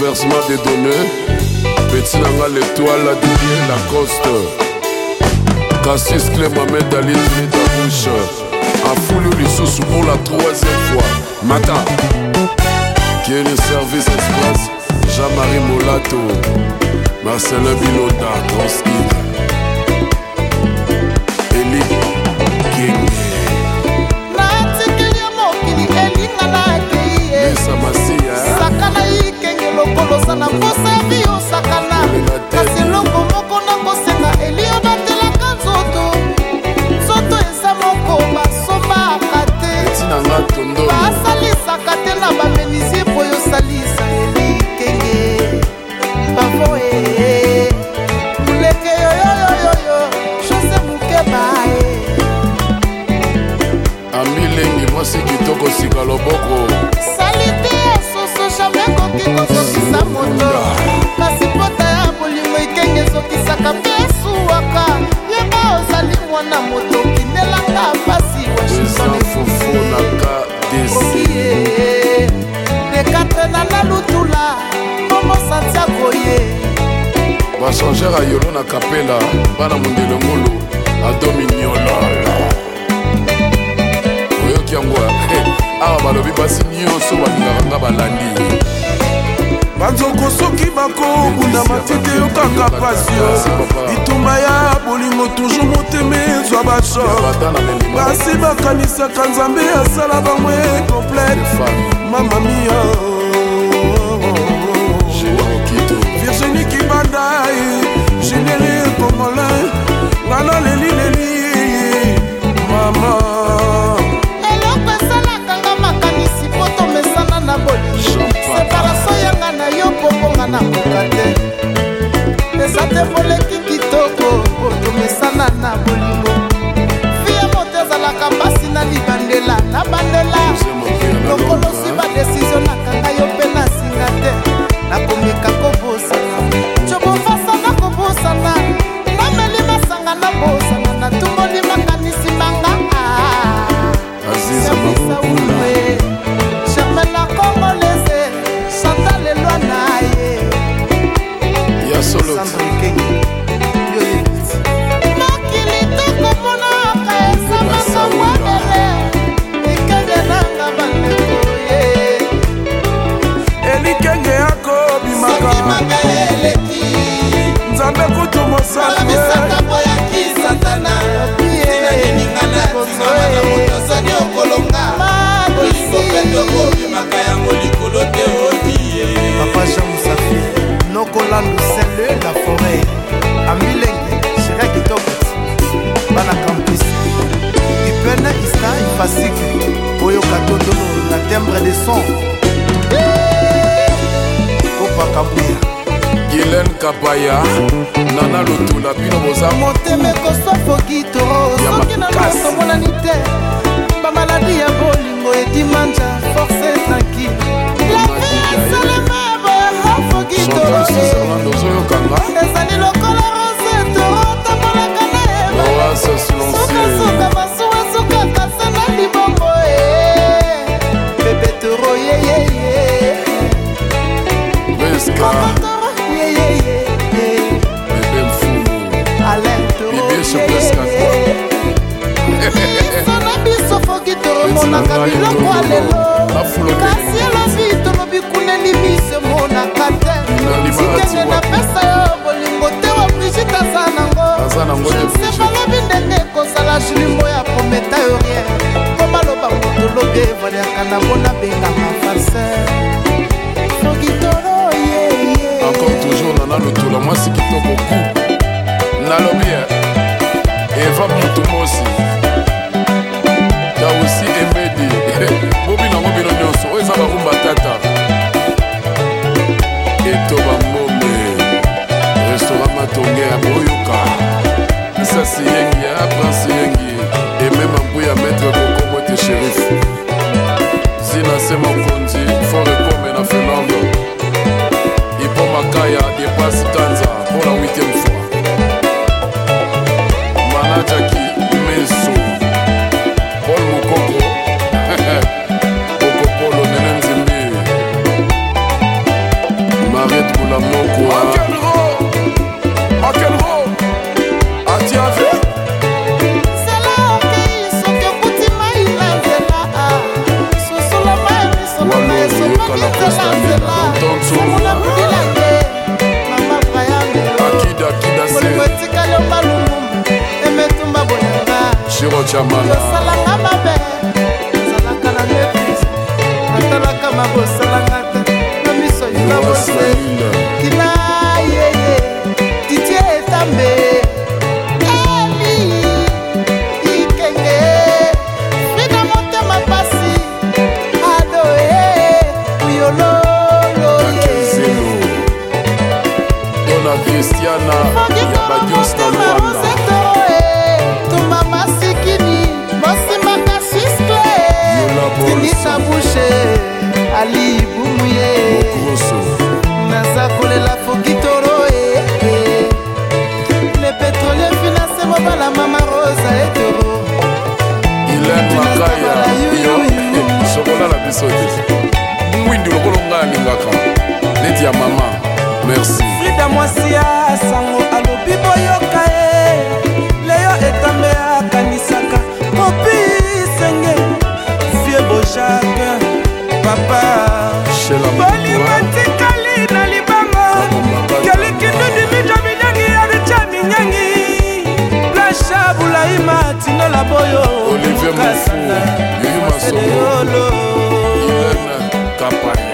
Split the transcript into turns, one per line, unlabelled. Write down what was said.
versement des données petit na nga l'étoile la didier la coste cassis cle mamed dalit mita bouche afulu lisusu pour la troisième fois mata kene service express jean-marie molato marcelin binota transkid
nanga tondo basalisaka te na bamenisie po yosalisa elikenge pavo e eh, muleke eh. yoyoyoyoyo jose mukeba e
eh. ambilengi mwasi kitoko sika loboko
bongo santiago ye
basangere ayolo na kapela bana mondelo ngolo adominiololo oyoki yango eh, awa balobi basi nyonso balingaka nga balandi banzoko soki bakobunda matete yokanga pasio bitumba ya bolingo toujours motema ezwa basho basi bakanisaka nzambe asala bango e complete mamamia kabuya gilen kabaya nana lotula bino
boza motema ekosofokito soki na masomonani te bamaladi ya bolingo edimanja force na tomonaka biloko lelo kasi elobi tolobi kuneli misemonaka te sikenge napesa yo bolingo te wa brigite aza
nango jese
balobi ndenge ekozala julimo ya prometa yo rien po baloba
moto lobi evaliaka nango nabengaka farser sokitolo yeye encore toujours nana lotola mwasi kitoko ku nalobi eva motumosi lusi emedi bobinango bino nyonso oyo eza barumba tata etoba ngombe restora matonge ya boyoka sasi yengi ya ah, prince yengi emema mbu ya maître kokomo te sherif zina se mokonzi forekome na finlande ipo makaya epasi kanzi Toka na costa vela Ntonso
Akida Akida Se Bolingo etikali yo malungu Emetumba bolinga
Shiro Chamala Yosalanga mabe biso ete mwindu lokolo ngai alingaka neti ya mama merci frida mwasi ya sango alobi boyoka ye leyo etambe akanisaka kopisenge
vie bojake papa bolima tikali na libanga kelikindudimitamidangi ya richa minyangi plasha bulai matinola boyo olivier mafu
yeyimasolo escapar.